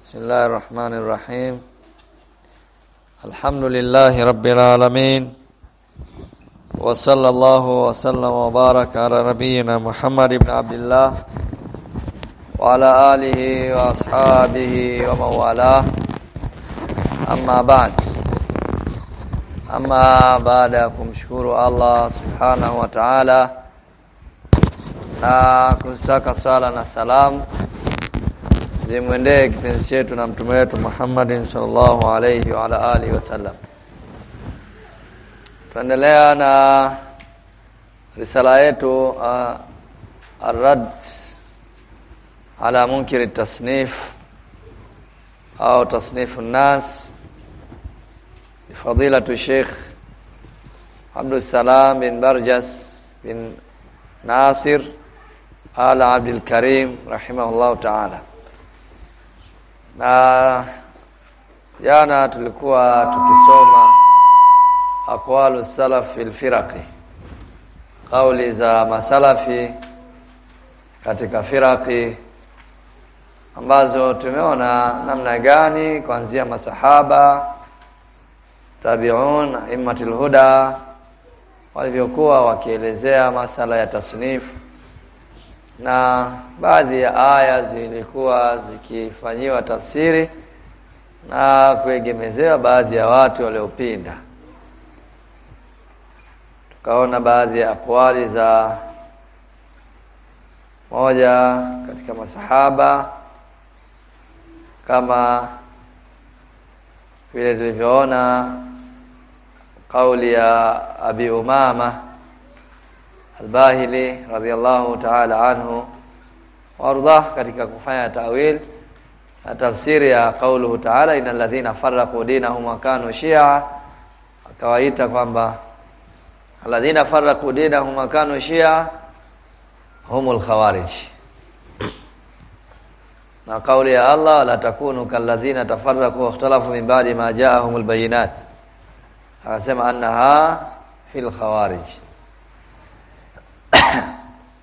بسم الله الرحمن الرحيم الحمد لله رب العالمين وصلى الله وسلم وبارك على نبينا محمد بن عبد الله وعلى آله وأصحابه ومن والاه أما بعد أما بعد kumshukuru Allah subhanahu wa ta'ala. Na kustaka swala na salamu zimwendee kipenzi chetu na mtume wetu Muhammadin sallallahu alayhi wa ala alihi wasallam. Tuendelea na risala yetu uh, Ar-Radd ala munkir tasnif au tasnif an-nas fadilatu Sheikh Abdul Salam bin Barjas bin Nasir Ala Abdul Karim rahimahullahu ta'ala na jana tulikuwa tukisoma aqwalu salaf fil firaqi kauli za masalafi katika firaqi ambazo tumeona namna gani kuanzia masahaba tabi'un immatul huda walivyokuwa wakielezea masala ya tasnifu na baadhi ya aya zilikuwa zikifanyiwa tafsiri na kuegemezewa baadhi ya watu waliopinda. Tukaona baadhi ya akwali za moja katika masahaba kama vile tulivyoona kauli ya Abi Umama Al-Bahili radhiyallahu ta'ala anhu wardah katika kufanya tawil na tafsiri ya kauluhu ta'ala innal ladhina farraqu dinahum wa kanu shi'a akawaita kwamba alladhina farraqu dinahum wa kanu shi'a humul khawarij. Na kauli ya Allah la takunu kalladhina tafarraqu wa ikhtalafu min ba'di ma ja'ahumul bayinat. Akasema annaha fil khawarij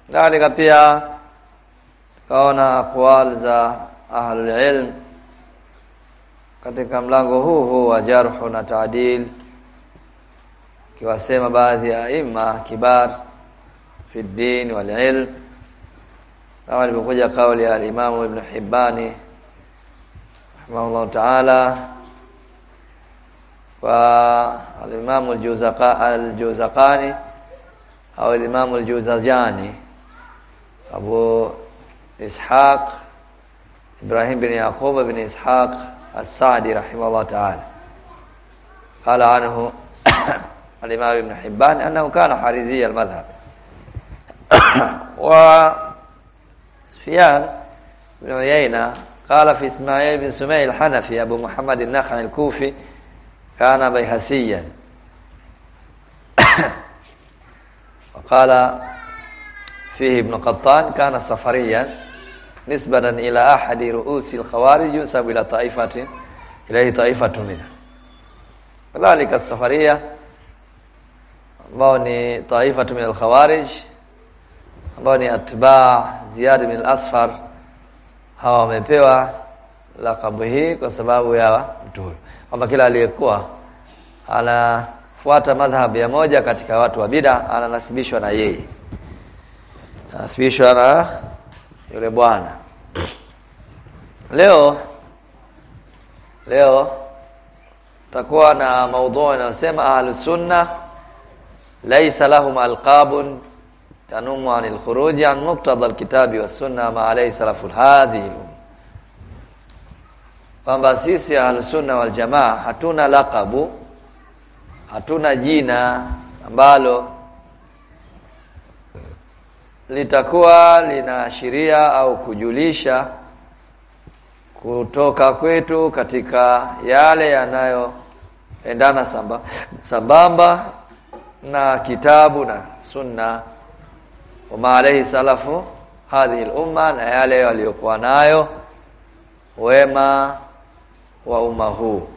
Dhalika pia kaona aqwal za ahlul ilm. Katika mlango huu huu wa jarh na taadil kiwasema baadhi ya imma kibar fi din wal ilm. Kama ilivyokuja kauli ya al-Imam Ibn Hibbani rahimahullah ta'ala wa al-Imam al-Juzaqani au al-Imam al-Juzajani أبو إسحاق إبراهيم بن يعقوب بن إسحاق السعدي رحمه الله تعالى. قال عنه الإمام ابن حبان أنه كان حريزي المذهب. وسفيان بن عيينة قال في إسماعيل بن سمي الحنفي أبو محمد النخعي الكوفي كان بيهسيا. وقال fihi Ibnu Qattan kana safariyan nisbatan ila ahadi ru'usil khawarij yusab ila ta'ifatin ilayhi ta'ifatun min kadhalika safariya ambao ni ta'ifatun min al-khawarij ambao ni atba' Ziyad min al-Asfar. Hawa wamepewa lakabu hii kwa sababu ya mtu huyo kwamba kila aliyekuwa anafuata madhhabu ya moja katika watu wa bid'a ananasibishwa na yeye anasibishwa na yule bwana. Leo leo takuwa na maudhui inayosema ahlus sunna laysa lahum alqabun tanumu anil khuruj an muqtada alkitabi was sunna ma alayhi salaful hadhihi kwamba sisi ahlus sunna wal jamaa hatuna laqabu hatuna jina ambalo litakuwa linaashiria au kujulisha kutoka kwetu katika yale yanayoendana samba sambamba na kitabu na sunna. Alayhi salafu hadhihi umma na yale waliokuwa nayo. Wema wa umma huu.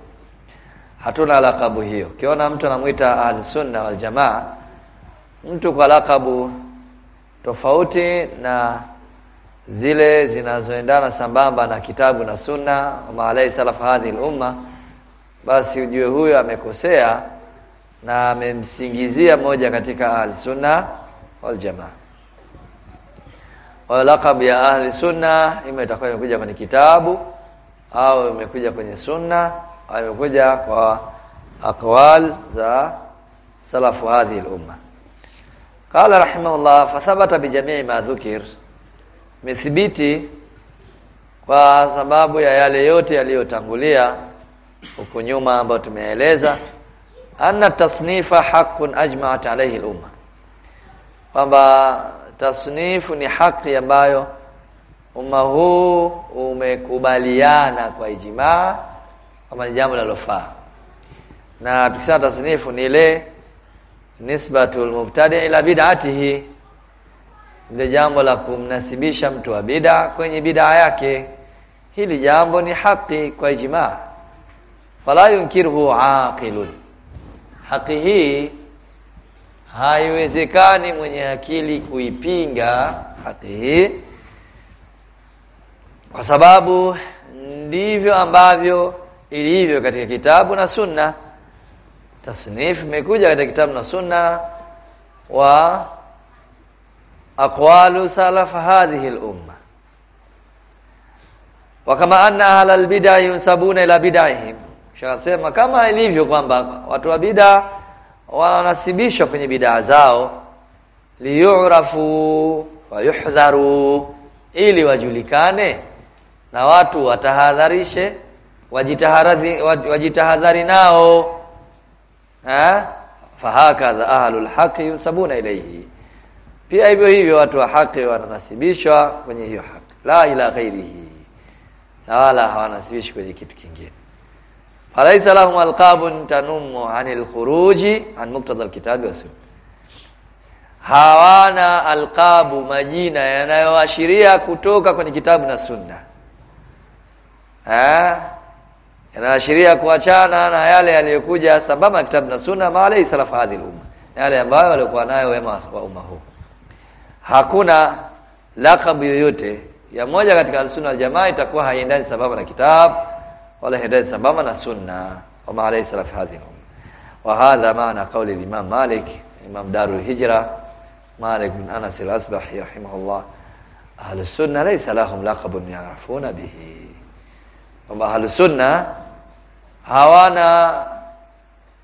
Hatuna lakabu hiyo. Ukiona mtu anamwita al-sunna wal jamaa mtu kwa lakabu tofauti na zile zinazoendana sambamba na kitabu na sunna wa alayhi salaf hadhi umma basi ujue huyo amekosea na amemsingizia moja katika ahli sunna wal jamaa. Wa laqab ya ahli sunna ima itakuwa imekuja kwenye kitabu au imekuja kwenye sunna au imekuja kwa aqwal za salafu hadhihi al-umma qala rahimahullah fathabata bijamii ma dhukir. Mithbiti kwa sababu ya yale yote yaliyotangulia huko nyuma ambayo tumeeleza anna tasnifa haqqun ajma'at alayhi al-umma. Kwamba tasnifu ni haki ambayo umma huu umekubaliana kwa ijmaa kama jambo linalofaa. Na tukisema tasnifu ni ile nisbatul mubtadi ila bid'atihi. Ndio jambo la kumnasibisha mtu wa bid'a kwenye bid'a yake. Hili jambo ni haki kwa ijmaa fala yunkiruhu aqilun. Haki hii haiwezekani mwenye akili kuipinga haki hii kwa sababu ndivyo ambavyo ilivyo katika kitabu na sunna tasnif imekuja katika kitabu na sunna wa aqwalu salaf hadhihi al-umma. Wa kama anna ahla al-bid'ah yunsabuna ila bid'ahim shasema kama ilivyo kwamba watu wa bid'a wanasibishwa kwenye bid'a zao liyurafu wa yuhzaru ili wajulikane na watu watahadharishe wajitahadhari wajitahadhari nao fahakadha ahlul haqi yusabuna ilayhi. Pia hivyo hivyo watu wa haki wananasibishwa kwenye hiyo haki la ila ghairihi. Na wala hawanasibishi kwenye kitu kingine. Falaisa lahum alqabun tanummu anil khuruji an muqtada alkitabi wa hawana alqabu majina yanayoashiria kutoka kwenye kitabu na sunna eh yanaashiria kuachana na yale yaliyokuja sambamba kitabu na sunna maalai salaf hadhihi umma yale ambayo walikuwa nayo wema wa umma huu. Hakuna lakabu yoyote ya moja katika sunna ya jamaa itakuwa haiendani sambamba na kitabu wala haiendani sambamba na sunna. Wa maalai salaf hadhihi umma wa hadha maana kauli al-imam Malik imam darul hijra. Malik bin Anas al-Asbahi rahimahullah. Ahlu sunna laysa lahum laqabun ya'rafuna bihi. Kwamba ahlu sunna hawana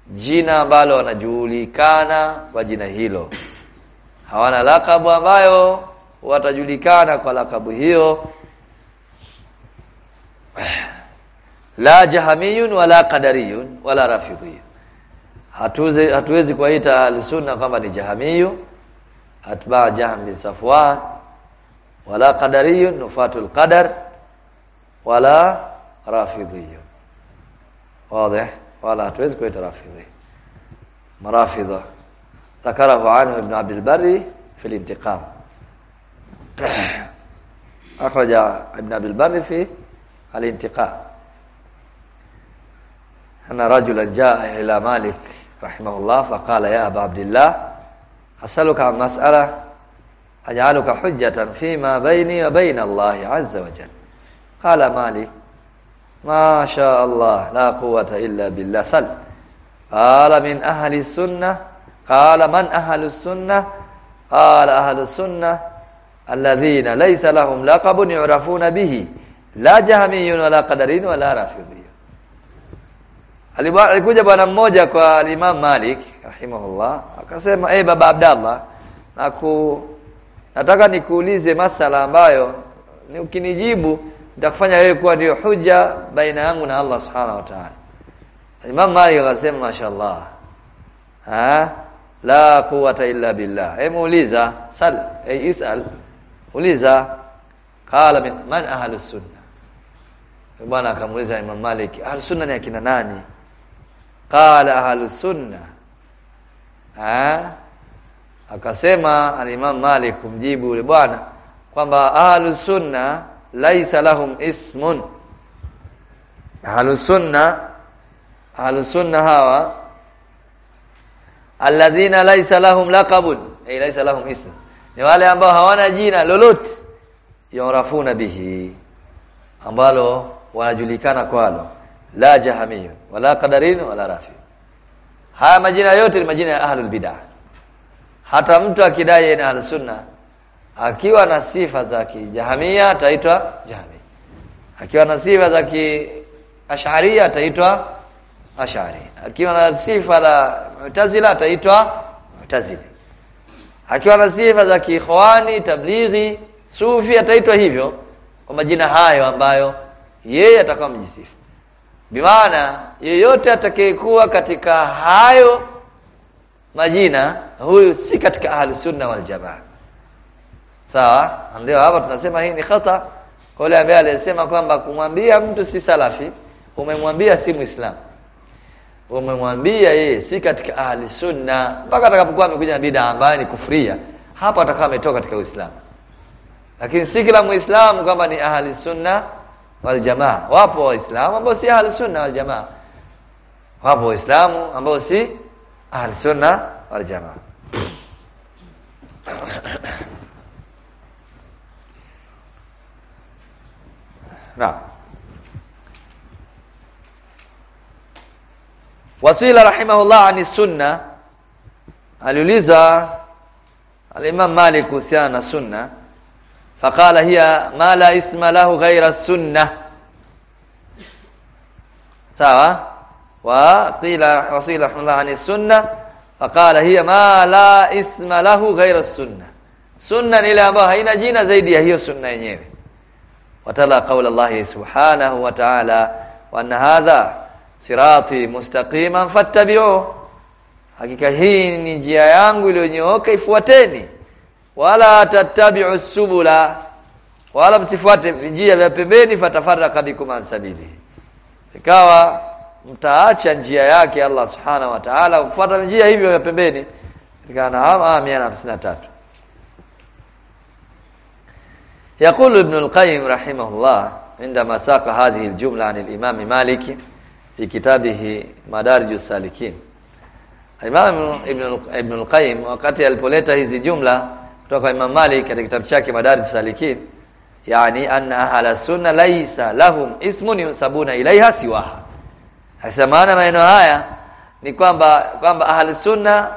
jina ambalo wanajulikana kwa jina hilo. Hawana lakabu ambayo watajulikana kwa lakabu hiyo. La jahamiyun wala qadariyun wala rafidhiyun hatuwezi hatuwezi kuwaita al-sunna kwamba ni jahamiyu. Atba jahm bin safwan. Wala qadariyun nufatul qadar. Wala rafidhiyun واضح؟ ولا hatuwezi kuita marafidha ذكره عنه ابن عبد البر في الانتقام. أخرج ابن عبد البر في الانتقام. أن رجلا جاء إلى مالك رحمه الله فقال يا أبا عبد الله أسألك عن مسألة أجعلك حجة فيما بيني وبين الله عز وجل. قال مالك ما شاء الله لا قوة إلا بالله. سل. قال من أهل السنة قال من أهل السنة؟ قال أهل السنة الذين ليس لهم لقب يعرفون به لا جهمي ولا قدرين ولا رافضي alikuja bwana mmoja kwa Imam Malik rahimahullah akasema eh baba Abdallah naku nataka nikuulize masala ambayo ni ukinijibu nitakufanya wewe kuwa ndio huja baina yangu na Allah subhanahu wa ta'ala. Imam Malik akasema mashaallah ha? La quwwata illa billah. Hebu uliza sal e, isal. Uliza qala min man ahlus sunna? Bwana akamuuliza Imam Malik ahlus sunna ni akina nani? Qala ahlus sunna. Ha? Akasema al-Imam Malik kumjibu yule bwana kwamba ahlus sunna laisa lahum ismun. Ahlus sunna hawa alladhina laisa lahum laqabun. Ay laisa lahum ism ni wale ambao hawana jina lolote yarafuna bihi ambalo wanajulikana kwalo. La jahamiyun wala qadarin wala rafi. Haya majina yote ni majina ya ahlul bid'ah. Hata mtu akidai ni ahlus sunna akiwa na sifa za kijahamia ataitwa jahmi akiwa na sifa za kiasharia ataitwa ashari. Akiwa na sifa la mu'tazila ataitwa mu'tazili. Akiwa na sifa za kiikhwani tablighi sufi ataitwa hivyo. Kwa majina hayo ambayo yeye atakuwa mjisifu. Bimaana yeyote atakayekuwa katika hayo majina huyu si katika ahli sunna wal jamaa sawa? Ndio hapa tunasema hii ni khata. Kwa yule ambaye alisema kwamba kumwambia mtu si salafi umemwambia si muislamu umemwambia yeye si katika ahli sunna. Mpaka atakapokuwa amekuja na bid'a ambayo ni kufuria hapo atakuwa ametoka katika uislamu. Lakini si kila muislamu kwamba ni ahli sunna wal jamaa. Wapo waislamu ambao si ahli sunna wal jamaa. Wapo waislamu ambao si ahli sunna wal jamaa Naam. Wasila rahimahullah ani sunna. Aliuliza al-Imam Malik kuhusiana na sunna. Faqala hiya ma la isma lahu ghaira sunna sawa? Wa qila wasila rahimahullah ani sunna. Faqala hiya ma la isma lahu ghaira sunna sunna ni ile ambayo haina jina zaidi ya hiyo sunna yenyewe watala قول wa ta'ala wa anna hadha sirati mustaqiman fattabi'u. Hakika hii ni njia yangu iliyonyooka ifuateni. Wala tattabi'u subula wala msifuate njia vya pembeni fatafaraka bikum an sabili ikawa mtaacha njia yake Allah subhanahu wa ta'ala kufuata njia hivyo vya pembeni. Katika An'am 153 يقول ابن القيم رحمه الله عندما ساق هذه الجملة عن الإمام مالك في كتابه مدارج السالكين Imam Ibn Ibn al-Qayyim wakati alipoleta hizi jumla kutoka kwa Imam Malik katika kitabu chake Madarij Salikin yani anna ahla sunna laysa lahum ismun yunsabuna ilaiha siwaha hasa maana maneno haya ni kwamba kwamba ahli sunna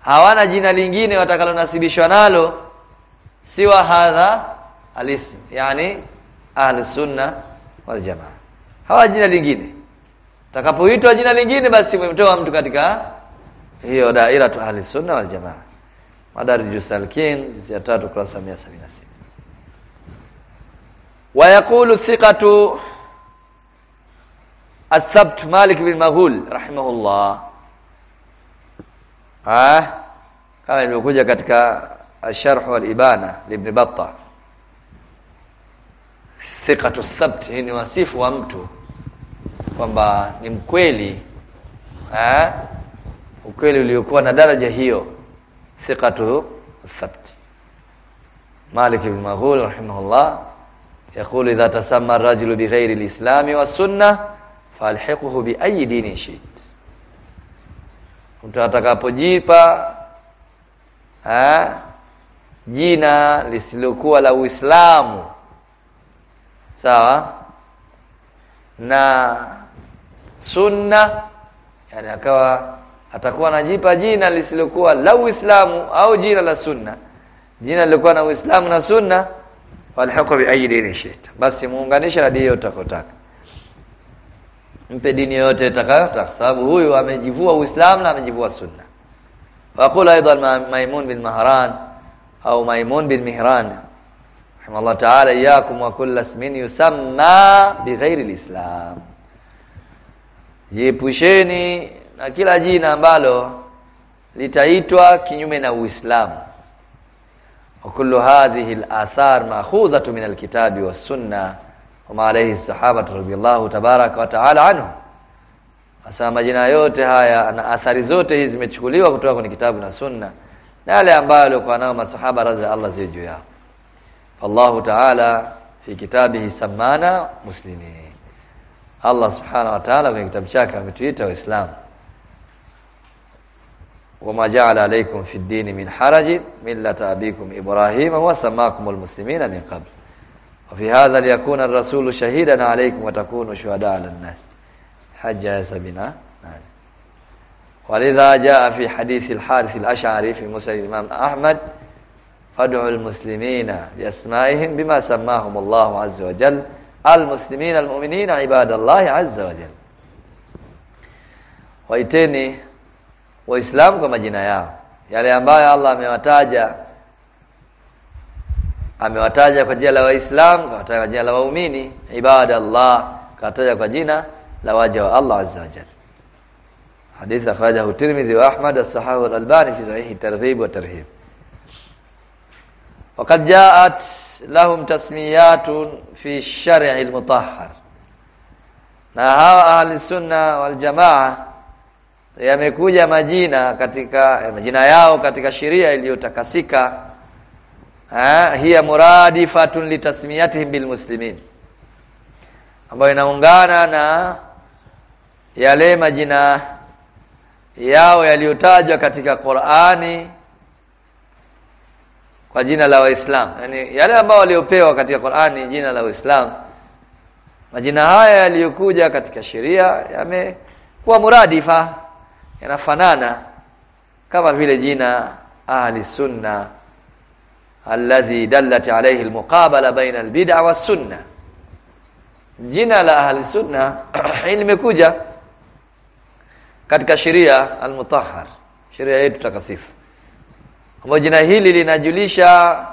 hawana jina lingine watakalonasibishwa nalo siwa hadha alisi yani ahli sunna wal jamaa. Hawa jina lingine. Takapoitwa jina lingine basi umemtoa mtu katika hiyo daira tu ahli sunna wal jamaa. Madarij salikin ya tatu kurasa 176 wa yaqulu thiqatu athabt malik bin maghul rahimahullah. Ah kama ilivyokuja katika asharh wal ibana ibn battah الثبت hii ni wasifu wa mtu kwamba ni mkweli eh ukweli uliokuwa na daraja hiyo thiqatu thabt Malik ibn Maghul rahimahullah يقول إذا تسمى الرجل بغير الإسلام والسنة فالحقه بأي دين شئت mtu atakapojipa eh jina lisilokuwa la Uislamu sawa? Na sunna yani akawa atakuwa anajipa jina lisilokuwa la Uislamu au jina la sunna. Jina lilikuwa na Uislamu na sunna walhaqa bi ayi dini shit basi muunganisha dini yote utakotaka. Mpe dini yote utakayotaka sababu huyu amejivua Uislamu na amejivua sunna. Waqul aidan maimun bin mahran au maimun bin mihran. Allah ta'ala yakum wa kulli ismin yusamma bighairi alislam. Jiepusheni na kila jina ambalo litaitwa kinyume na Uislamu. Wa kullu hadhihi al-athar ma'khudhatu min al-kitabi wa sunna wa ma alayhi sahaba radhiyallahu tabaraka wa ta'ala anhu. Asama majina yote haya na athari zote hizi zimechukuliwa kutoka kwenye kitabu na sunna na yale ambayo kwa nao masahaba radhi Allah ziwe juu yao. الله تعالى في كتابه سمانا مسلمين الله سبحانه وتعالى في كتاب شاكا متويتا وإسلام وما جعل عليكم في الدين من حرج ملة أبيكم إبراهيم وسماكم المسلمين من قبل وفي هذا ليكون الرسول شهيدا عليكم وتكونوا شهداء على الناس حج سبنا ولذا جاء في حديث الحارث الأشعري في مسجد الإمام أحمد فادعوا المسلمين بأسمائهم بما سماهم الله عز وجل. المسلمين المؤمنين عباد الله عز وجل. وإتني وإسلام كما جنايا يلي أنبايا الله موتاجا أموتاجا كجيلا وإسلام كجيلا وأميني عباد الله كجيلا كجينا لواجه الله عز وجل حديث أخرجه الترمذي وأحمد الصحابة الألباني في صحيح الترغيب والترهيب وقد جاءت لهم تسميات في الشرع المطهر na hawa ahli sunna wal jamaa yamekuja majina katika majina yao katika sheria iliyotakasika hiya muradifatun litasmiyatihim bilmuslimin ambayo inaungana na yale majina yao yaliyotajwa katika Qur'ani kwa jina la Waislamu yani yale ambao waliopewa katika Qur'ani jina la Uislamu. Majina haya yaliyokuja katika sheria yamekuwa muradifa yanafanana kama vile jina ahli sunna alladhi dallat alayhi almuqabala baina albid'a wasunna jina la ahli sunna limekuja katika sheria almutahhar sheria yetu takasifu ambapo jina hili linajulisha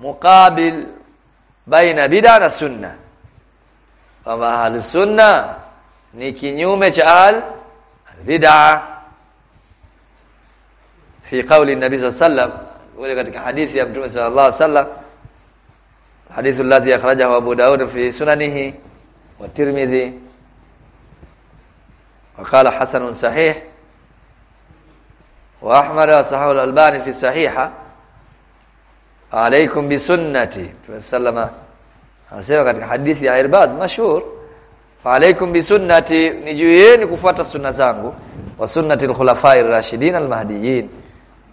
mukabil baina bid'a na sunna kwamba ahlu sunna ni kinyume cha al bid'a fi qawli nabii sallallahu alayhi wasallam wale katika hadithi ya mtume sallallahu wasallam hadithu alladhi akhrajahu Abu Daud fi sunanihi wa Tirmidhi وقال حسن صحيح واحمد وصححه الالباني في صحيحه عليكم بسنتي tusallama anasema katika hadithi ya Irbad mashhur fa alaikum bisunnati ni juu yenu kufuata sunna zangu wa sunnati al-khulafai ar-rashidin al-mahdiyyin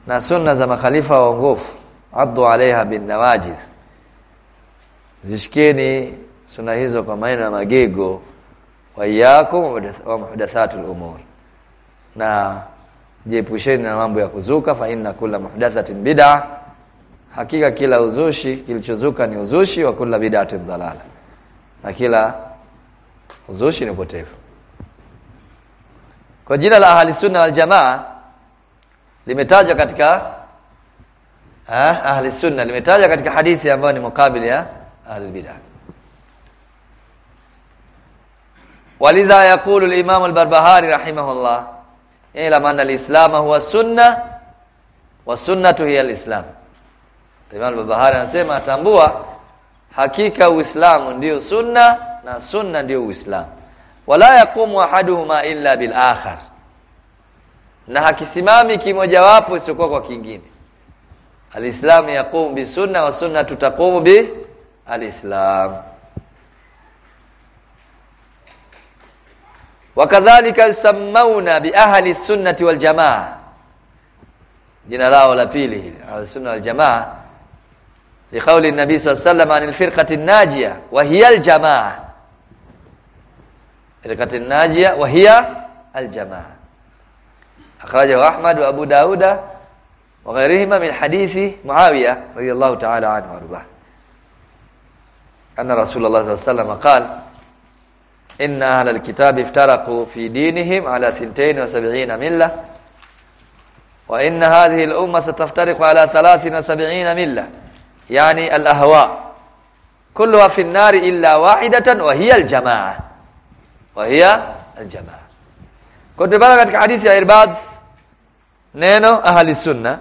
na sunna za makhalifa waongofu addu alaiha bin nawajid zishikeni sunna hizo kwa maana ya magego wa iyyakum wa muhdathatul umur na jiepusheni na mambo ya kuzuka fa inna kulla muhdathatin bid'a. Hakika kila uzushi kilichozuka ni uzushi wa kulla bid'atin dalala na kila uzushi ni upotevu. Kwa jina la ahli sunna wal jamaa limetajwa katika ah, ahli sunna limetajwa katika hadithi ambayo ni mukabili ya ahli bid'ah. Walidha yaqulu al-imam al-barbahari rahimahullah Eh, ila maana alislamu huwa sunna wa sunnatu hiya alislam. Imam al-Bahari anasema tambua hakika Uislamu ndio sunna na sunna ndio Uislamu. Wala yaqumu ahaduhuma illa bil akhar na hakisimami kimojawapo isipokuwa kwa kingine. Alislamu yaqumu bisunna wa sunna tutaqumu bi alislam wakadhalika yusammauna bi ahli sunnati wal jamaa. Jina lao la pili hili al-sunna wal jamaa. Liqauli an-nabi sallallahu alayhi wasallam anil firqati an-najia wa hiya al-jamaa firqati an-najia wa hiya al-jamaa akhrajahu Ahmad wa Abu Dauda wa ghayrihima min hadithi Muawiya radiyallahu ta'ala anhu warda anna Rasulullah sallallahu alayhi wasallam qala إن أهل الكتاب افترقوا في دينهم على ثنتين وسبعين ملة وإن هذه الأمة ستفترق على ثلاث وسبعين ملة يعني الأهواء. كلها في النار إلا واحدة وهي الجماعة. وهي الجماعة. كنت hadithi ya Irbad neno ahli sunna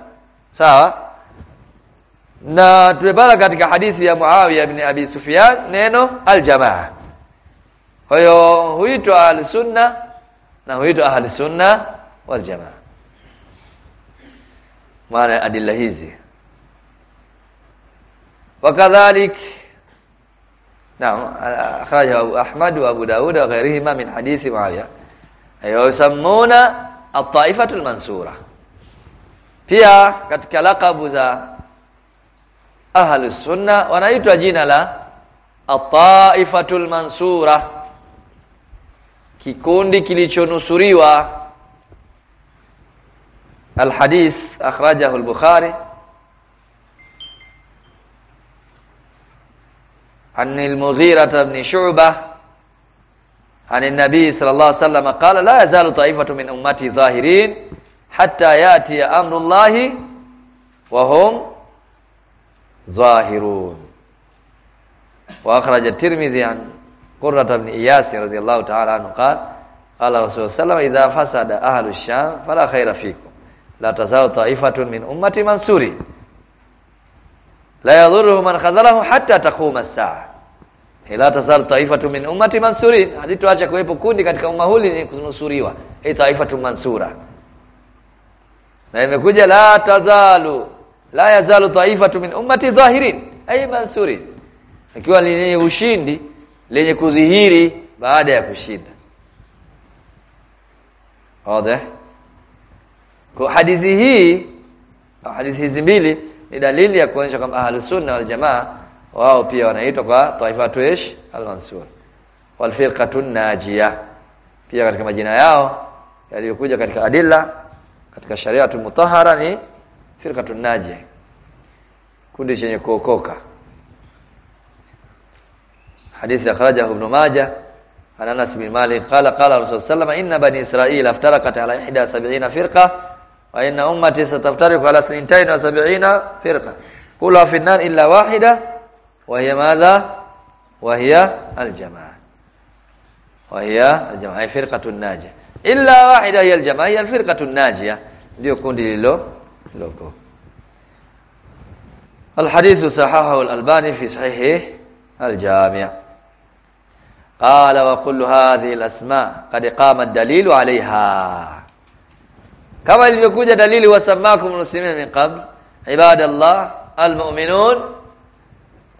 sawa na tumepata katika hadithi ya Muawiya ibn Abi Sufyan neno aljamaa kwa hiyo huitwa ahli sunna na huitwa ahli sunna wal jamaa maana adilla hizi وكذلك نعم أخرجه أبو أحمد وأبو داود وغيرهما من حديث معاوية أيوة يسمون الطائفة المنصورة pia katika lakabu za ahlus sunna wanaitwa jina la at-taifatul mansura kikundi kilichonusuriwa الحديث أخرجه البخاري عن المغيرة بن شعبة عن النبي صلى الله عليه وسلم قال لا يزال طائفة من أمتي ظاهرين حتى يأتي أمر الله وهم ظاهرون وأخرج الترمذي عن Qurrata ibn Iyas radhiyallahu ta'ala anhu qala qala Rasulullah sallallahu alaihi wasallam idha fasada ahlu Syam fala khaira fikum. La tazalu ta'ifatun min ummati mansuri. La yadhurruhu man khadhalahu hatta taquma as-sa'a eh, la tazalu ta'ifatun min ummati mansurin halitoacha kuwepo kundi katika umma huu lenye kunusuriwa. Hii taifatu mansura. Na imekuja la tazalu la yazalu taifatu min ummati dhahirin ay mansurin ikiwa lenye ushindi lenye kudhihiri baada ya kushinda. Wazi? Kwa hadithi hii hadithi hizi mbili ni dalili ya kuonyesha kwamba ahlus sunna wal jamaa wao pia wanaitwa kwa taifatu ish al-mansur. Wal firqatun najia pia katika majina yao yaliyokuja katika adilla katika shariatu mutahara ni firqatun najia kundi chenye kuokoka حديث أخرجه ابن ماجه عن أنس بن مالك قال قال الرسول صلى الله عليه وسلم إن بني إسرائيل افترقت على إحدى سبعين فرقة وإن أمتي ستفترق على اثنتين وسبعين فرقة. كلها في النار إلا واحدة وهي ماذا؟ وهي الجماعة. وهي الجماعة فرقة الناجية إلا واحدة هي الجماعة هي الفرقة الناجية. ليكون لو لوكو الحديث صححه الألباني في صحيحه الجامع. qala wa kullu hadhihi al-asma qad qama ad-dalilu 'alayha. Kama ilivyokuja dalili wasamakum muslimin min qabl ibadallah almu'minun.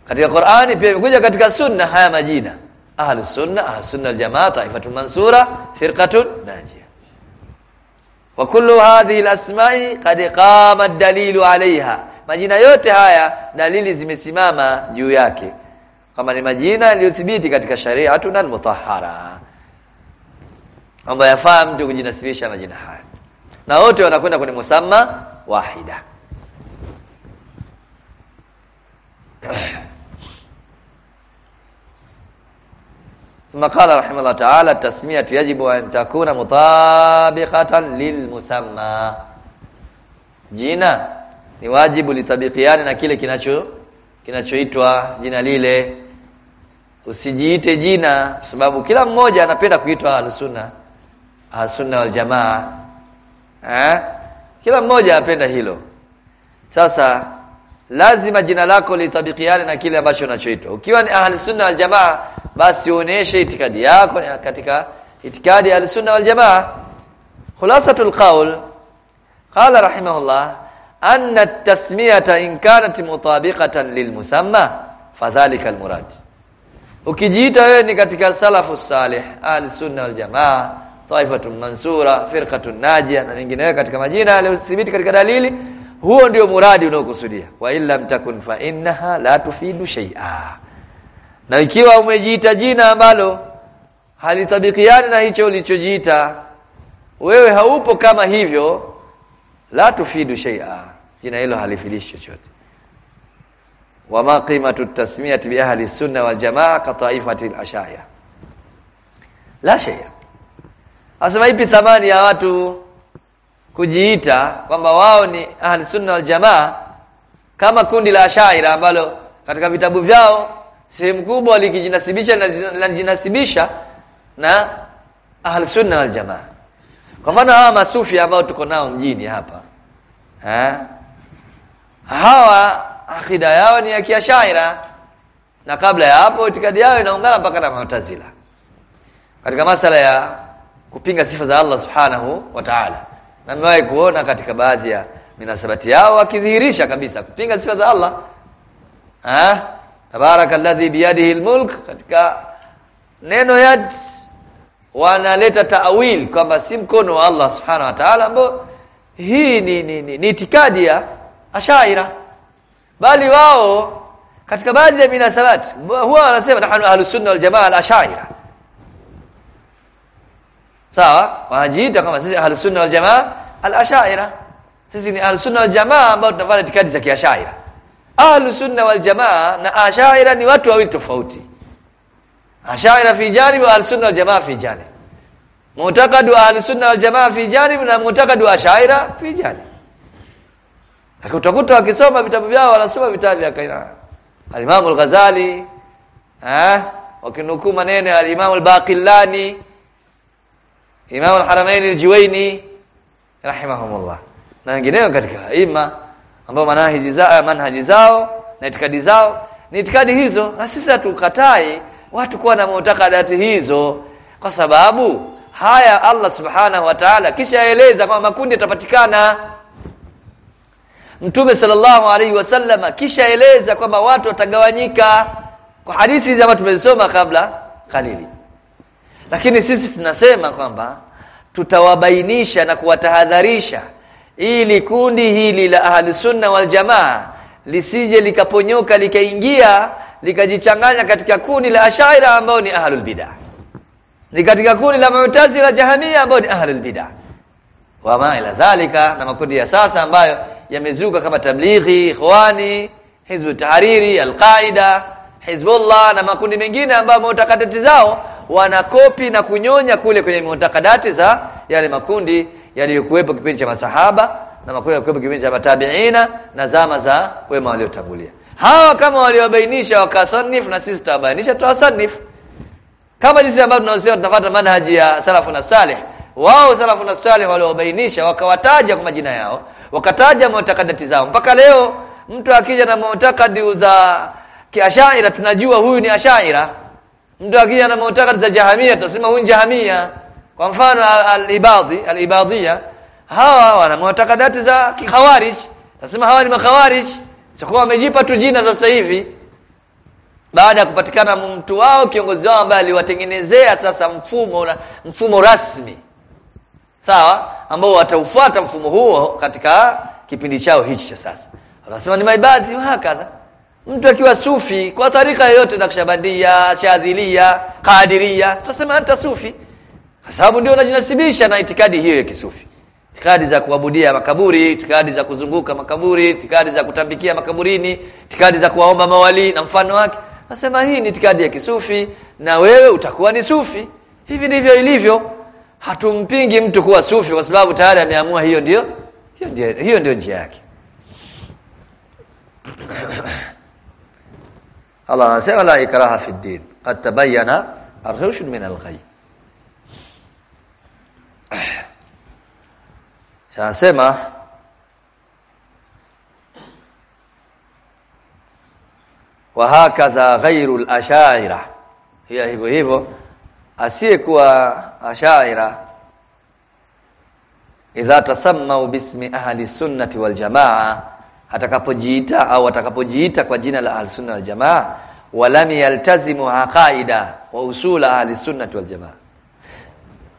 Katika Qur'ani pia imekuja katika sunna haya majina. Ahlus sunna ahlus sunna aljamaa taifatul mansura firqatun najia wa kullu hadhihi alasma'i qad qama ad-dalilu 'alayha. Majina yote haya dalili zimesimama juu yake kama ni majina yaliyothibiti katika sharia tunal mutahhara kwamba yafaa mtu kujinasibisha majina haya na wote wanakwenda kwenye musamma wahida ثم قال رحمه الله تعالى التسمية يجب أن تكون مطابقة للمسمى jina ni wajibu litabikiane na kile kinacho kinachoitwa jina lile usijiite jina sababu kila mmoja anapenda kuitwa al-sunna al-sunna wal jamaa. Eh? Kila mmoja anapenda hilo. Sasa lazima jina lako litabikiane na kile ambacho unachoitwa. Ukiwa ni ahlusunna wal jamaa basi uoneshe itikadi yako katika itikadi ya al-sunna wal jamaa. Khulasatul qawl qala rahimahullah anna at-tasmiyata in kanat mutabiqatan lilmusamma fadhalika almurad ukijiita wewe ni katika salafu salih ahli sunna wal jamaa taifatun mansura firqatun najia na wengineo katika majina yaliyothibiti katika dalili huo ndio muradi unaokusudia. Wa illa mtakun fa innaha la tufidu shay'a. Na ikiwa umejiita jina ambalo halitabikiani na hicho ulichojiita wewe haupo kama hivyo la tufidu shay'a. Jina hilo halifilishi chochote wama qimatu tasmiyati bi ahli sunna wal jamaa ka taifati al ashaira la shay'a asema ipi thamani ya watu kujiita kwamba wao ni ahli sunna wal jamaa kama kundi la ashaira ambalo katika vitabu vyao sehemu kubwa likijinasibisha linajinasibisha na ahli sunna wal jamaa kwa mfano hawa masufi ambao tuko nao mjini hapa ha? hawa akida yao ni ya kiashaira. Na kabla ya hapo itikadi yao inaungana mpaka na Mu'tazila. Katika masala ya kupinga sifa za Allah subhanahu wa ta'ala. Na mmewahi kuona katika baadhi ya minasabati yao wakidhihirisha kabisa kupinga sifa za Allah. Ah tabarakalladhi biyadihi almulk. Katika neno ya wanaleta taawil kwamba si mkono wa Allah subhanahu wa ta'ala ambao hii ni ni, ni, ni itikadi ya ashaira bali wao katika baadhi ya minasabati huwa wanasema nahnu ahlus sunna wal jamaa al ashaira. Sawa? Wanajiita kama sisi ahlus sunna wal jamaa al ashaira. Sisi ni ahlus sunna wal jamaa ambao tunafanya itikadi za kiashaira. Ahlus sunna wal jamaa na ashaira ni watu wawili tofauti. Ashaira fi janib ahlus sunna wal jamaa fi janib mu'taqadu ahlus sunna wal jamaa fi janib na mu'taqadu ashaira fi janib utakuta wakisoma vitabu vyao wanasoma vitabu vya kaina al-Imam al-Ghazali eh wakinukuu maneno alimamu al-Imam al-Baqillani Imam al-Haramain al-Juwaini rahimahumullah. Na wengineo katika ima ambao manhaji zao manhaji zao na itikadi zao ni itikadi hizo. Na sisi hatukatai watu kuwa na mutakadati hizo kwa sababu haya Allah subhanahu wa ta'ala kisha eleza kwamba makundi yatapatikana Mtume sallallahu alaihi wasallam kisha eleza kwamba watu watagawanyika. Kwa hadithi hizi ambazo tumezisoma kabla kalili lakini sisi tunasema kwamba tutawabainisha na kuwatahadharisha ili kundi hili la ahli sunna wal jamaa lisije likaponyoka likaingia likajichanganya katika kundi la ashaira ambao ni ahlul bidah ni katika kundi la mu'tazila jahamia ambao ni ahlul bidah wama ila dhalika na makundi ya sasa ambayo yamezuka kama tablighi ikhwani hizbu tahariri alqaida hizbullah na makundi mengine ambayo mutakadati zao wanakopi na kunyonya kule kwenye mtakadati za yale makundi yaliyokuwepo kipindi cha masahaba na makundi yaliyokuwepo kipindi cha matabiina na zama za wema waliotangulia. Hawa kama waliobainisha wakasanifu na sisi tutawabainisha tutawasanifu kama jinsi ambavyo tunasema tunafuata manhaji ya salafu na salih wao salafu na salih waliobainisha wakawataja kwa majina yao wakataja mutakadati zao. Mpaka leo mtu akija na mutakadi za kiashaira tunajua huyu ni ashaira. Mtu akija na mutakadi za jahamia tunasema huyu ni jahamia. Kwa mfano al-ibadhi al-ibadhia hawa wana mutakadati za kikhawarij. Tunasema hawa ni makhawarij. Sio wamejipa tu jina sasa hivi. Baada ya kupatikana mtu wao kiongozi wao ambaye aliwatengenezea sasa mfumo mfumo rasmi sawa? Ambao wataufuata mfumo huo katika kipindi chao hichi cha sasa. Wanasema ni maibadi hakadha. Mtu akiwa sufi kwa tarika yoyote na kushabandia shadhilia qadiria tutasema hata sufi. Kwa sababu ndio unajinasibisha na itikadi hiyo ya kisufi. Itikadi za kuabudia makaburi itikadi za kuzunguka makaburi itikadi za kutambikia makaburini itikadi za kuwaomba mawali na mfano wake. Nasema hii ni itikadi ya kisufi na wewe utakuwa ni sufi. Hivi ndivyo ilivyo hatumpingi mtu kuwa sufi kwa sababu tayari ameamua hiyo ndio hiyo ndio hiyo ndio njia yake Allah anasema la ikraha fi din qad tabayyana ar-rushd min al-ghayy Anasema hakadha ghairu al-ashaira hiya hivyo hivyo asiyekuwa ashaira idha tasammau bismi ahli sunnati wal jamaa atakapojiita au atakapojiita kwa jina la ahli sunna wal jamaa walam yaltazimu aqaida wa usula ahli sunnati wal jamaa.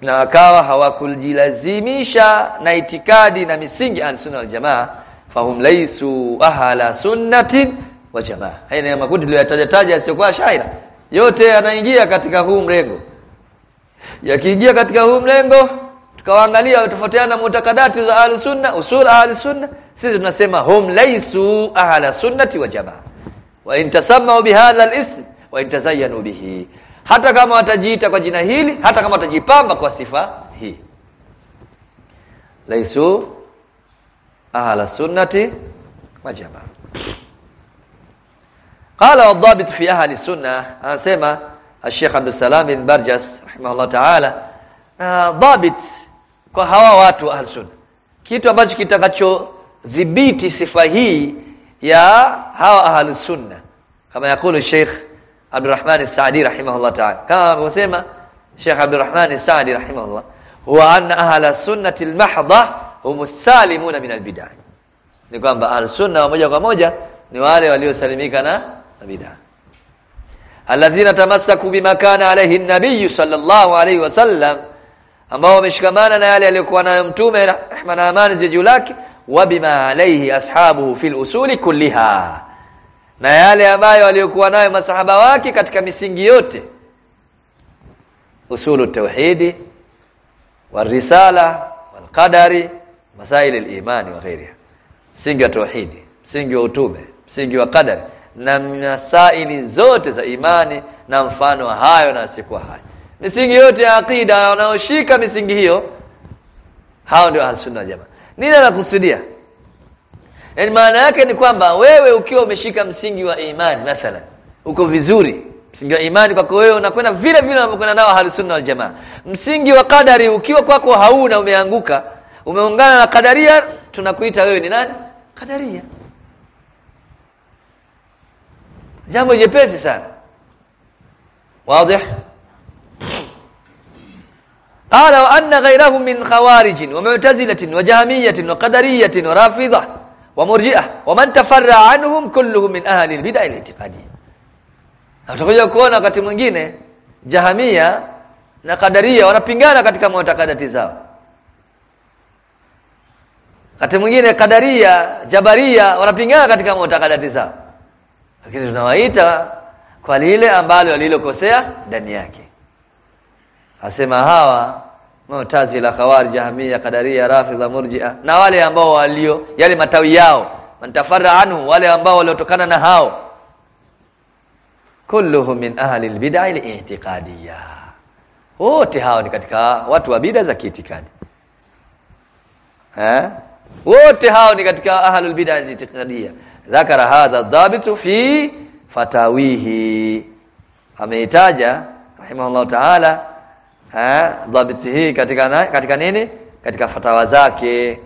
Na wakawa hawakujilazimisha na itikadi na misingi ahli sunna wal jamaa fahum laysu ahla sunnatin wa jamaa. Haya ni makundi tuliyotaja taja yasiyokuwa shaira yote anaingia katika huu mrengo yakiingia katika huu mlengo tukawaangalia tofautiana mutakadati za ahli sunna usul ahli sunna. Sisi tunasema hum laysu ahla sunnati wa jamaa. Wa in tasammu bihadha al-ism wa intazayyanu bihi. Hata kama watajiita kwa jina hili hata kama watajipamba kwa sifa hii. Laysu ahla sunnati wa jamaa. Qala wadhabit fi ahli sunna anasema Sheikh Abdul Salam bin Barjas rahimahullah ta'ala dhabit kwa hawa watu wa Ahlus kitu ambacho kitakacho dhibiti sifa hii ya hawa Ahlus Sunna kama yakulu Sheikh Abdurrahman Saadi rahimahullah ta'ala. Kama anavyosema Sheikh Abdurrahman Saadi rahimahullah huwa anna ahla sunnati almahdha hum salimuna min albid'ah. Ni kwamba Ahlus Sunna moja kwa moja ni wale waliosalimika na bid'ah alladhina tamassaku bima kana alayhi an-nabiy sallallahu alayhi wasallam ambao wameshikamana na yale aliyokuwa nayo mtume rehma na amani zije juu lake wa bima alayhi ashabuhu fil usuli kulliha na yale ambayo aliyokuwa nayo masahaba wake katika misingi yote usulu tauhidi warisala walqadari masail al-imani wa ghairiha msingi wa tauhidi msingi wa utume msingi wa qadari na masaili zote za imani na mfano wa hayo na sikuwa hayo. Misingi yote ya akida wanaoshika misingi hiyo hao ndio ahlusunna jamaa. Nini anakusudia yani maana yake ni kwamba wewe ukiwa umeshika msingi wa imani mathalan uko vizuri. Msingi wa imani kwako wewe unakwenda vile vile unavyokwenda nao ahlusunna waljamaa wal jamaa. Msingi wa kadari ukiwa kwako hauna umeanguka umeungana na kadaria tunakuita wewe ni nani? Kadaria jambo jepesi sana wazi قال وأن غيرهم من خوارج ومعتزلة وجهمية وقدرية ورافضة ومرجئة ومن تفرع عنهم كلهم من أهل البدع الاعتقادية Utakuja kuona wakati mwingine Jahamia na Kadaria wanapingana katika mutakadati zao. Wakati mwingine Kadaria, Jabaria wanapingana katika mutakadati zao. Lakini tunawaita kwa lile ambalo walilokosea ndani yake. Asema hawa Mu'tazila, Khawarij, Jahmiya, Qadariya, Rafidha, Murji'a na wale ambao walio yale matawi yao, mantafarra anhu, wale ambao waliotokana na hao kulluhum min ahli albid'ah al-i'tiqadiyya. Wote hao ni katika watu wa bid'a za kiitikadi. Eh? Wote hao ni katika ahli albid'ah al-i'tiqadiyya. Dhakara hadha dhabitu fi fatawihi. Ameitaja rahimahullah ta'ala eh dhabiti hii katika katika nini katika fatawa zake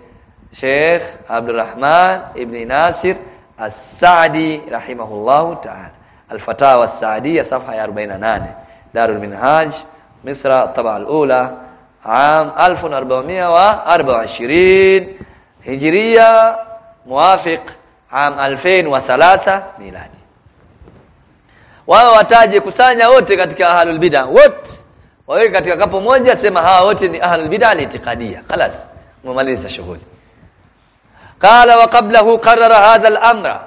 Sheikh Abdurrahman ibn Nasir As-Saadi rahimahullahu ta'ala Al-Fatawa As-Saadiyya safha ya 48 Darul Minhaj Misra taba al-ula عام 1424 هجرية موافق عام 2003 miladi wao wataje kusanya wote katika ahlul bid'ah wote waweke katika kapo moja sema hawa wote ni ahlul bid'ah al-i'tiqadiyya خلاص mumaliza shughuli qala wa qablahu qarrara hadha al-amra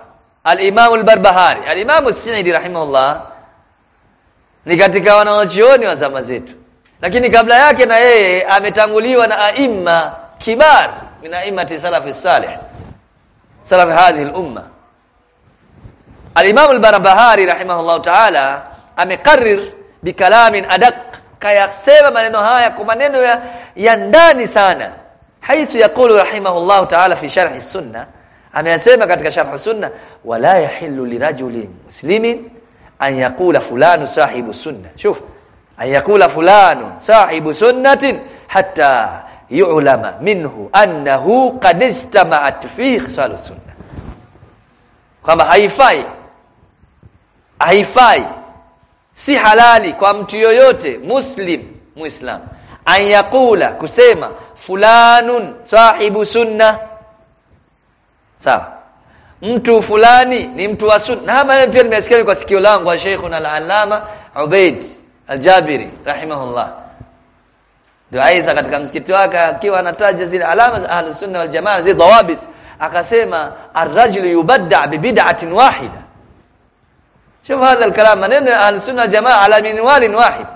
al-imam al-barbahari al-imam as-sa'idi rahimahullah ni katika wanaochuoni wa zama zetu lakini kabla yake na yeye ametanguliwa na aima kibar min aimati salafi salih salaf hadhihi al-umma. Al-imam al-barbahari rahimahullah ta'ala amekarrir bikalamin adak kayasema maneno haya kwa maneno ya, ya ndani sana. Haithu yaqulu rahimahullah ta'ala fi sharh sunna ameyasema katika sharh sunna wala yahillu lirajulin muslimin an yaqula fulanu sahibu sunna shuf an yaqula fulanu sahibu sunnatin hatta yu'lama minhu annahu qad istama'at fihi khisalu sunnah kwamba haifai haifai si halali kwa mtu yoyote muslim muislam an yaqula kusema fulanun sahibu sunna sawa. Mtu fulani ni mtu wa sunna. Hapa pia nimesikia kwa sikio langu wa Sheikh al-Allama Ubaid al-Jabiri rahimahullah ndio aidha katika msikiti wake akiwa anataja zile alama za ahlus sunna wal jamaa zile dawabit akasema arrajul yubadda bibid'atin wahida. Shuf hadha al-kalam maneno ya ahlus sunna wal jamaa ala minwalin wahid.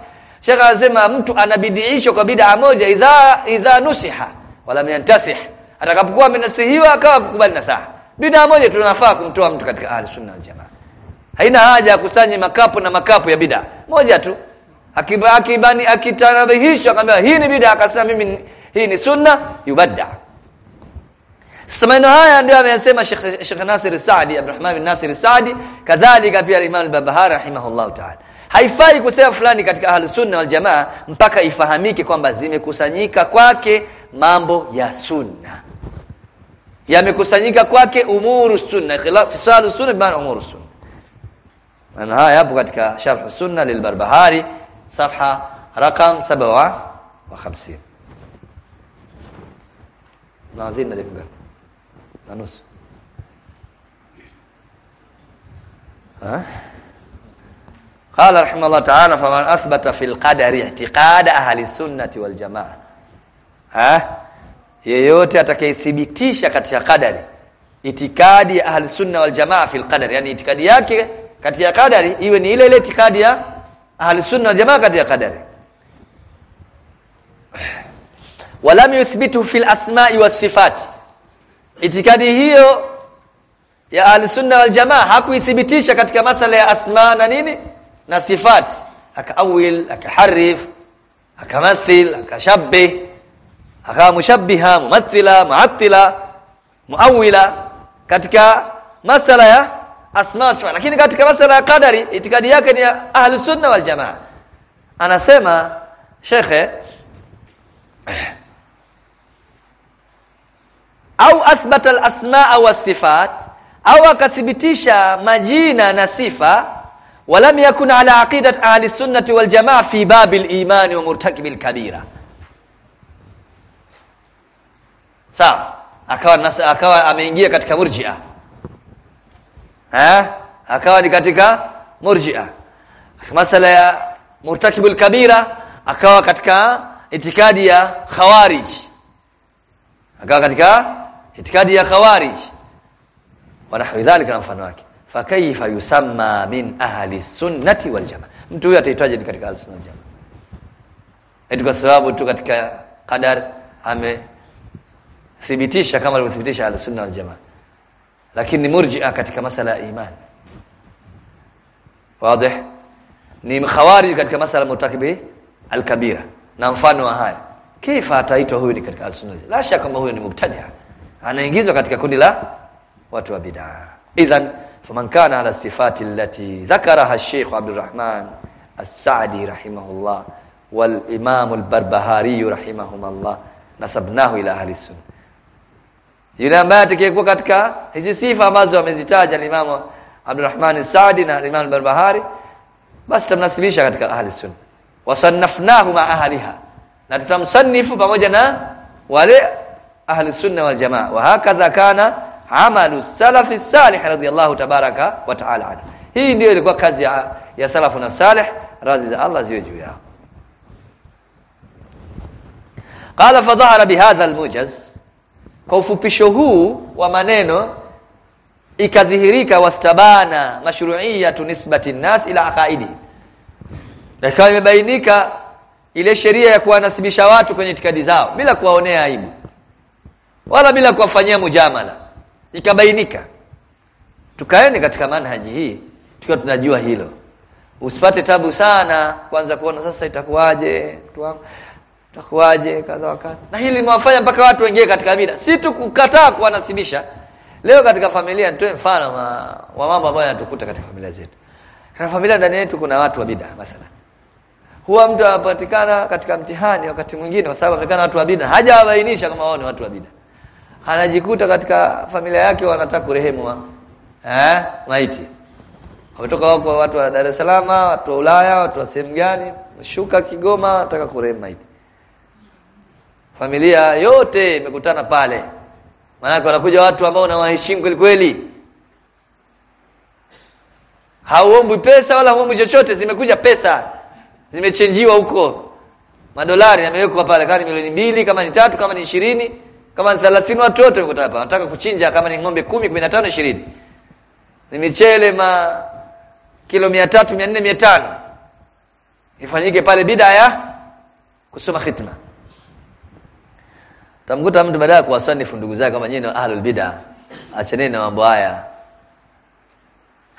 Shekha anasema mtu anabidiisho kwa bid'a moja idha idha nusiha wala yantasih. Atakapokuwa amenasihiwa akawa kukubali nasaha. Bid'a moja tunafaa kumtoa mtu katika ahlus sunna wal jamaa. Haina haja ya kusanye makapu na makapu ya bid'a. Moja tu akibani akitanabihishwa akamwambia hii ni bid'a. Akasema mimi hii ni sunna yubadda. Sasa haya ndio ameyasema Sheikh Sheikh Nasir Saadi Abdurrahman bin Nasir Saadi kadhalika pia Imam al-Barbahari rahimahullah ta'ala. Haifai kusema fulani katika ahli sunna wal jamaa mpaka ifahamike kwamba zimekusanyika kwake mambo ya sunna. Yamekusanyika kwake umuru sunna khilafu sunna bima umuru sunna. Maana haya hapo katika sharh sunna lilbarbahari safha rakam 57 nadhini na dakika na nusu قال رحمه الله تعالى فمن اثبت في القدر اعتقاد اهل السنه والجماعه ha? yeyote atakayethibitisha katika qadari itikadi ya ahli sunna wal jamaa fil qadari yani itikadi yake katika qadari iwe ni ile ile itikadi ya ahli sunna jamaa katika qadari. Walam yuthbitu fil asma'i was sifat. Itikadi hiyo ya ahli sunna wal jamaa hakuithibitisha katika masala ya asma na nini? Na sifat. Akaawil akaharif akamathil akashabbih akawa mushabbiha mumathila muattila muawila katika masala ya asma wa sifat lakini katika masala ya qadari itikadi yake ni ya sunna wal jamaa anasema shekhe au athbata al-asmaa wa sifat au akathibitisha majina na sifa walam yakun ala aqidat ahli sunnati wal jamaa fi bab al-iman wa murtakib al-kabira sawa akawa akawa ameingia katika murji'a eh akawa ni katika murji'a. Masala ya murtakib al-kabira akawa katika itikadi ya khawarij. Akawa katika itikadi ya khawarij. Wala dhalika na mfano wake. Fakaifa yusamma min ahli sunnati wal jamaa. Mtu huyo ataitwaje ni katika ahli sunna wal jamaa? Eti kwa sababu tu katika qadar amethibitisha kama alivyothibitisha ahli sunna wal jamaa lakini murji'a katika masala ya iman. Wazi ni khawarij katika masala mutakibi alkabira. Na mfano wa haya. Kifa ataitwa huyu ni katika alsunna la shaka kwamba huyu ni mubtadi'a. Anaingizwa katika kundi la watu wa bid'ah idhan faman kana ala sifati allati dhakaraha ash-sheikh Abdurrahman as-Sa'di rahimahullah wal imam al-Barbahari rahimahumullah nasabnahu ila ahli sunna yule ambaye atakayekuwa katika hizi sifa ambazo wamezitaja Imam Abdurrahman as-Sa'di na Imam al-Barbahari basi tamnasibisha katika ahli sunna wasannafnahu ma ahliha. Na tutamsanifu pamoja na wale ahli sunna wal jamaa. Wa hakadha kana amalu salafi salih radiyallahu tabaraka wa taala anhu. Hii ndio ilikuwa kazi ya, ya salafu na salih. Radhi za Allah ziwe juu yao. Qala fa dhahara bihadha almujaz kwa ufupisho huu wa maneno ikadhihirika wastabana mashru'iyatu nisbati nas ila aqaidi. Ikawa imebainika ile sheria ya kuwanasibisha watu kwenye itikadi zao bila kuwaonea aibu wala bila kuwafanyia mujamala. Ikabainika. Tukaeni katika manhaji hii tukiwa tunajua hilo. Usipate tabu sana kwanza kuona sasa itakuwaje itakuwaje kadha wakati na hili limewafanya mpaka watu wengine katika bida si tu kukataa kuwanasibisha leo katika familia nitoe mfano wa, wa mambo ambayo yanatukuta katika familia zetu. Katika familia ndani yetu kuna watu wa bida mathalan. Huwa mtu anapatikana katika mtihani wakati mwingine kwa sababu amekana watu wa bida. Hajawabainisha kama wao ni watu wa bida. Anajikuta katika familia yake wanataka kurehemu wa, eh maiti. Wametoka huko watu wa Dar es Salaam watu wa Ulaya watu wa sehemu gani shuka Kigoma wanataka kurehemu maiti familia yote imekutana pale. Maana wanakuja watu ambao unawaheshimu kweli kweli. Hauombwi pesa wala hauombwi chochote zimekuja pesa. Zimechenjiwa huko. Madolari yamewekwa pale kama ni milioni mbili kama ni tatu kama ni ishirini kama ni 30 watu wote wamekuta hapa. Wanataka kuchinja kama ni ng'ombe 10 15 20 ni michele ma kilo 300 400 500 ifanyike pale bida ya kusoma khitma tamkuta mtu baada ya kuwasanifu ndugu zake kama nyinyi ahlul bid'a achaneni na mambo haya.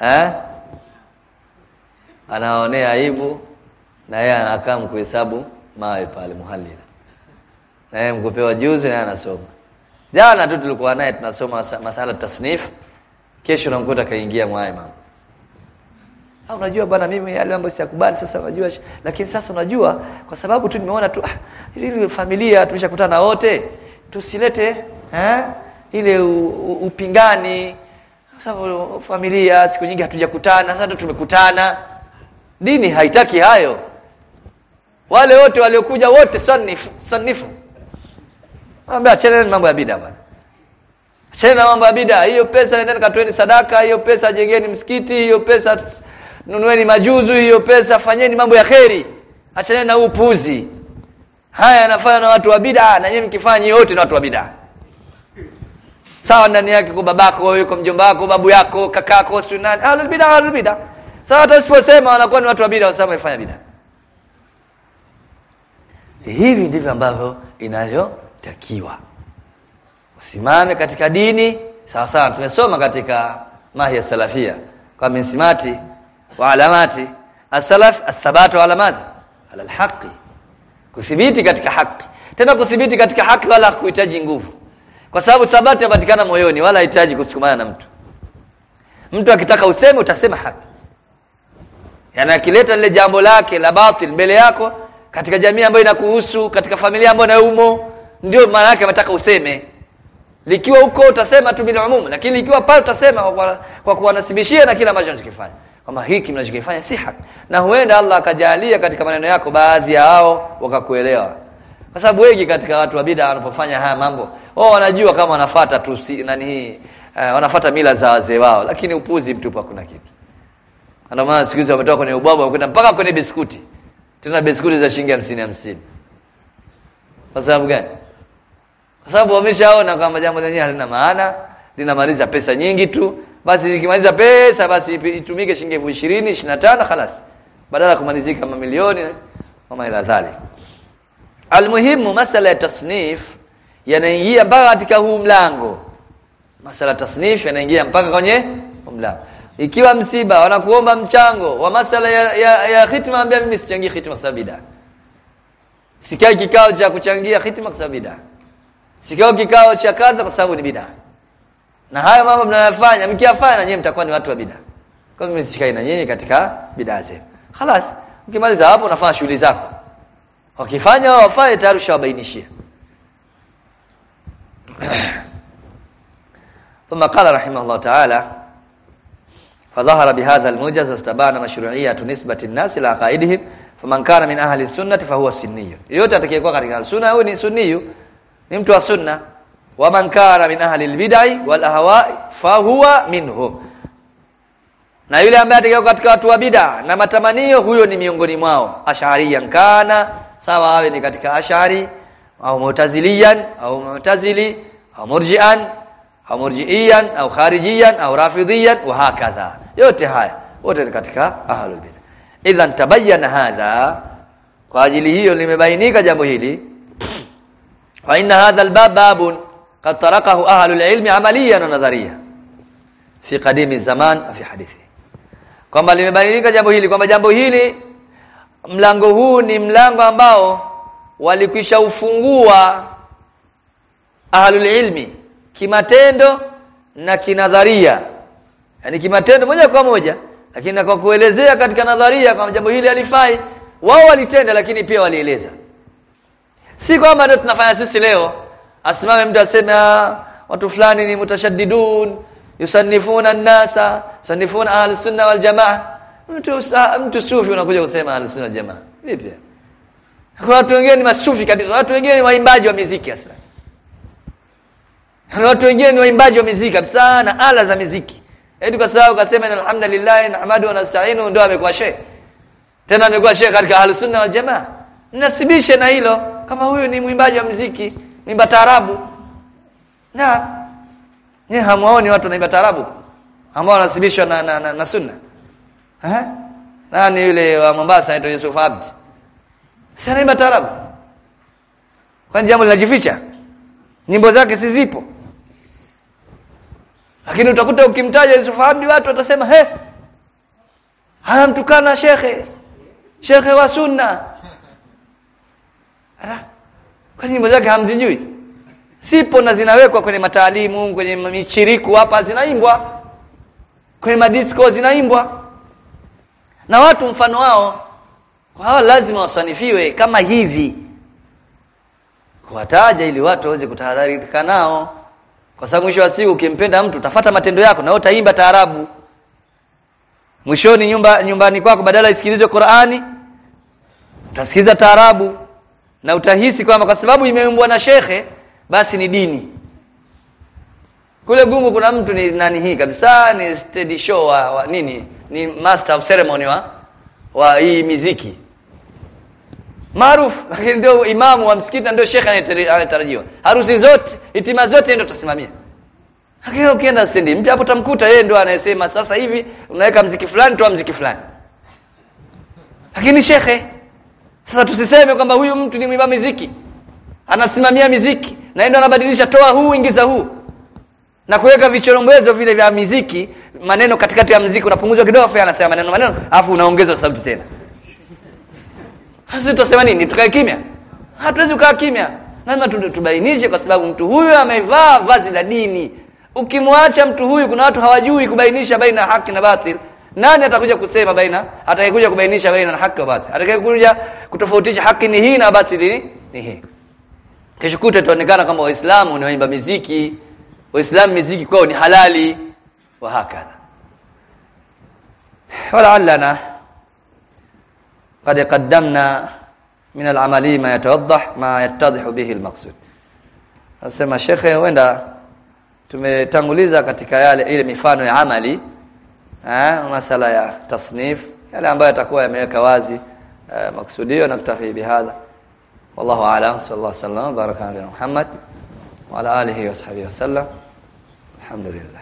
Eh? Anaonea aibu na yeye anakaa mkuhesabu mawe pale muhalil na yeye mkupewa juzi na anasoma. Jana tu tulikuwa naye tunasoma masala tasnif. Kesho namkuta kaingia mwae mama au unajua bwana mimi yale mambo siyakubali sasa unajua lakini sasa unajua kwa sababu tu nimeona tu ah, ile familia tumeshakutana wote tusilete eh ile u, u, upingani sasa familia siku nyingi hatujakutana sasa tumekutana dini haitaki hayo wale wote waliokuja wote sanifu sanifu Ambia chelele mambo ya bid'a bwana. Acheni mambo ya bid'a. Hiyo pesa nendeni katoeni sadaka, hiyo pesa jengeni msikiti, hiyo pesa nunueni majuzu, hiyo pesa fanyeni mambo ya kheri. achana na upuzi. haya yanafanya na watu wa bid'a na nyinyi mkifanya yote na watu wa bid'a. Sawa ndani yake kwa babako kwa mjomba wako babu yako kakako si nani. Ahlul bid'a ahlul bid'a. Sawa hata usiposema wanakuwa ni watu wa bid'a wasema ifanya bid'a. Hivi ndivyo ambavyo inavyotakiwa. Usimame katika dini sawa sawa tumesoma katika mahya salafia. Kwa misimati wa alamati. As-salaf athabatu ala madha ala alhaqi kuthibiti katika haki tena kuthibiti katika haki wala kuhitaji nguvu. Kwa sababu thabati inapatikana moyoni wala hahitaji kusukumana na mtu. Mtu akitaka useme utasema haki yani akileta lile jambo lake la batil mbele yako katika jamii ambayo inakuhusu katika familia ambayo na umo ndio maana yake ametaka useme. Likiwa huko utasema tu bila umumu lakini likiwa pale utasema kwa, kwa kuwanasibishia na kila ambacho unachokifanya kwamba hiki mnachokifanya si haki. Na huenda Allah akajalia katika maneno yako baadhi ya hao wakakuelewa. Kwa sababu wengi katika watu wa bid'a wanapofanya haya mambo wao wanajua kama wanafata tu nani hii uh, wanafuata mila za wazee wao. Lakini upuzi mtupu hakuna kitu. Ndio maana siku wametoka kwenye ubwabwa wakwenda mpaka kwenye biskuti. Tena biskuti za shilingi 50 50 kwa sababu gani? Kwa sababu wameshaona kwamba jambo lenyewe halina maana linamaliza pesa nyingi tu basi nikimaliza pesa basi itumike shilingi elfu ishirini ishirini na badala kumalizika mamilioni kama ila dhalik almuhimu masala ya tasnif yanaingia mpaka katika huu mlango. Masala tasnif yanaingia mpaka kwenye mlango. Ikiwa msiba wanakuomba mchango wa masala ya, ya, ya khitma ambia mimi sichangii khitma kwa sababu bid'a sikai kikao cha kuchangia khitma sababu bid'a sikao kikao cha kadha kwa sababu ni bid'a na hayo mambo mnayofanya mkiyafanya na nyinyi mtakuwa ni watu wa bid'a kwa hivyo msikai na nyinyi katika bid'a zenu خلاص ukimaliza hapo unafanya shughuli zako wakifanya wao wafae tayari ushawabainishia ثم قال رحمه الله تعالى فظهر بهذا الموجز استبان مشروعية نسبة الناس إلى عقائدهم فمن كان من أهل السنة فهو سني yote atakayekuwa katika sunna huyo ni sunniyu ni mtu wa sunna wa man kana min ahli albid'i wal ahwa'i fa huwa minhu na yule ambaye atakaye katika watu wa bid'a na matamanio huyo ni miongoni mwao. Ash'ariyan kana sawa awe ni katika ash'ari au mu'taziliyan au mu'tazili au murji'an au murji'iyan au kharijiyan au rafidiyan wa hakadha. Yote haya wote ni katika ahlul bid'a idhan tabayyana hadha kwa ajili hiyo limebainika jambo hili. Fa inna hadha albab babun qad tarakahu ahlul ilmi amaliyan wa nadhariyan. Fi qadimi zaman fi hadithi. Kwamba limebadilika jambo hili kwamba jambo hili mlango huu ni mlango ambao walikwisha ufungua ahlul ilmi kimatendo na kinadharia. Yani kimatendo moja kwa moja lakini kwa kuelezea katika nadharia kwa jambo hili alifai wao walitenda lakini pia walieleza. Si kwamba ndio tunafanya sisi leo asimame mtu aseme watu fulani ni mutashaddidun yusannifuna an-nasa yusannifuna ahlus sunna wal jamaa. Mtu mtu sufi unakuja kusema ahlus sunna wal jamaa. Vipi? Kuna watu wengine ni masufi kabisa. Watu wengine ni waimbaji wa muziki hasa kuna watu wengine ni waimbaji wa muziki kabisa na ala za muziki eti kwa sababu kasema alhamdulillah nahmadu wa nasta'inu ndio amekuwa sheikh. Tena amekuwa sheikh katika ahlus sunna wal jamaa. Mnasibishe na hilo kama huyu ni mwimbaji wa muziki mwimba taarabu. Na ni hamuoni watu wanaimba taarabu? Ambao wanasibishwa na, na, na, na sunna? Eh nani yule wa Mombasa anaitwa Yusuf Abdi? Si anaimba taarabu? Kwani jambo linajificha? Nyimbo zake si zipo. Lakini utakuta ukimtaja Yusuf Abdi watu watasema he anamtukana shekhe. Shekhe wa sunna kwa nyimbo zake hamzijui? Sipo na zinawekwa kwenye mataalimu kwenye michiriku hapa zinaimbwa. Kwenye madisco zinaimbwa. Na watu mfano wao kwa hawa lazima wasanifiwe kama hivi. Kuwataja ili watu waweze kutahadharika nao. Kwa sababu mwisho wa siku ukimpenda mtu utafata matendo yako na utaimba taarabu. Mwishoni nyumba nyumbani kwako badala isikilizwe Qur'ani utasikiliza taarabu na utahisi kwamba kwa sababu imeumbwa na shekhe basi ni dini. Kule gungu kuna mtu ni nani hii kabisa? Ni steady show wa, wa nini? Ni master of ceremony wa wa hii miziki. Maarufu lakini ndio imamu wa msikiti ndio shekhe anayetarajiwa. Harusi zote hitima zote ndio tutasimamia lakini ukienda stendi mpya hapo utamkuta yeye ndio anayesema sasa hivi unaweka mziki fulani toa mziki fulani. Lakini shekhe sasa tusiseme kwamba huyu mtu ni mwimba miziki anasimamia miziki na ndio anabadilisha toa huu ingiza huu. Na kuweka vichorombezo vile vya miziki maneno katikati ya mziki unapunguzwa kidogo afa anasema maneno maneno afu unaongeza sauti tena. Sasa tutasema nini? Tukae kimya? Hatuwezi kukaa kimya. Lazima tubainishe kwa sababu mtu huyu amevaa vazi la dini. Ukimwacha mtu huyu kuna watu hawajui kubainisha baina haki na batil nani atakuja kusema baina atakayekuja kubainisha baina na haki na batil atakayekuja kutofautisha haki ni hii na batili ni hii kesho kuta itaonekana kama waislamu ni waimba miziki waislamu miziki kwao ni halali wa hakadha ولعلنا قد قدمنا من العملي ما يتوضح ما يتضح به المقصود Nasema shekhe huenda tumetanguliza katika yale ile mifano ya amali Eh masala ya tasnif yale ambayo yatakuwa yameweka wazi eh, maksudio na kutafi bihadha wallahu a'lam sallallahu alaihi wasallam baraka ala Muhammad wa ala alihi wa sahbihi wasallam alhamdulillah